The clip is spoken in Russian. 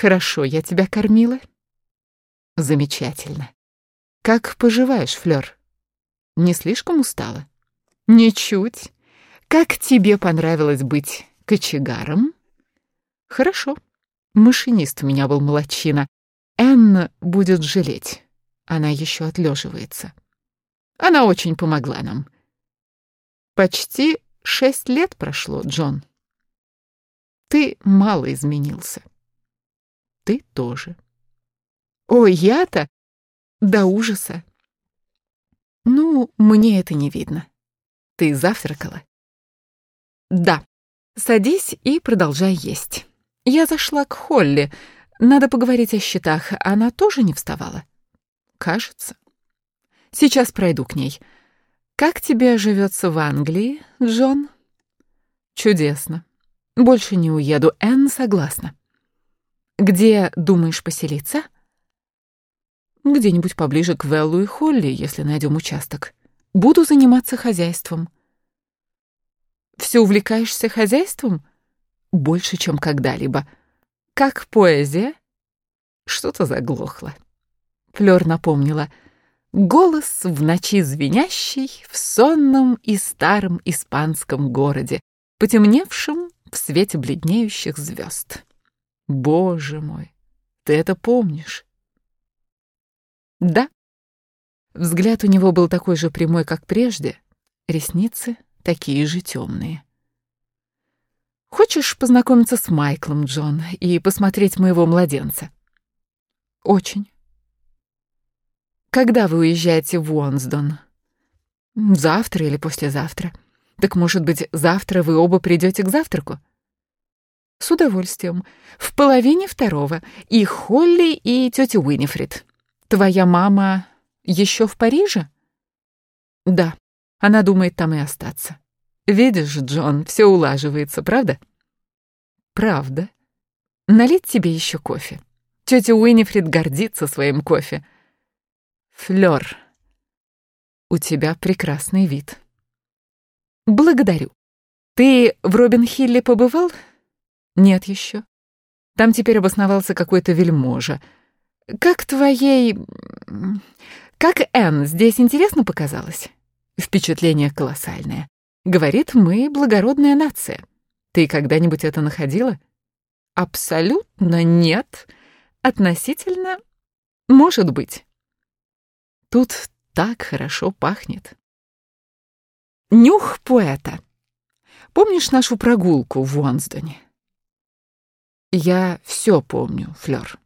Хорошо, я тебя кормила? Замечательно. Как поживаешь, Флёр? Не слишком устала? Ничуть. Как тебе понравилось быть кочегаром? Хорошо. Машинист у меня был молодчина. Энн будет жалеть. Она еще отлеживается. Она очень помогла нам. Почти шесть лет прошло, Джон. Ты мало изменился. Ты тоже. Ой, я-то до ужаса. Ну, мне это не видно. Ты завтракала? Да. Садись и продолжай есть. Я зашла к Холли. Надо поговорить о счетах. Она тоже не вставала? Кажется. Сейчас пройду к ней. Как тебе живется в Англии, Джон? Чудесно. Больше не уеду. Энн согласна. Где думаешь поселиться? Где-нибудь поближе к Веллу и Холли, если найдем участок. Буду заниматься хозяйством. Все увлекаешься хозяйством? Больше, чем когда-либо. Как поэзия? Что-то заглохло. Флёр напомнила. Голос в ночи звенящий в сонном и старом испанском городе, потемневшем в свете бледнеющих звезд. Боже мой, ты это помнишь? Да. Взгляд у него был такой же прямой, как прежде, ресницы такие же темные. Хочешь познакомиться с Майклом, Джон, и посмотреть моего младенца? Очень. Когда вы уезжаете в Уонсдон? Завтра или послезавтра? Так, может быть, завтра вы оба придете к завтраку? С удовольствием. В половине второго. И Холли, и тетя Уинифрид. Твоя мама еще в Париже? Да, она думает там и остаться. Видишь, Джон, все улаживается, правда? Правда. Налить тебе еще кофе. Тетя Уинифрид гордится своим кофе. Флёр, у тебя прекрасный вид. Благодарю. Ты в Робин-Хилле побывал? Нет еще. Там теперь обосновался какой-то вельможа. Как твоей... Как Энн здесь интересно показалось? Впечатление колоссальное. Говорит, мы благородная нация. Ты когда-нибудь это находила? Абсолютно нет. Относительно... Может быть. Тут так хорошо пахнет. Нюх поэта. Помнишь нашу прогулку в Уонсдоне? Я все помню, Флёр.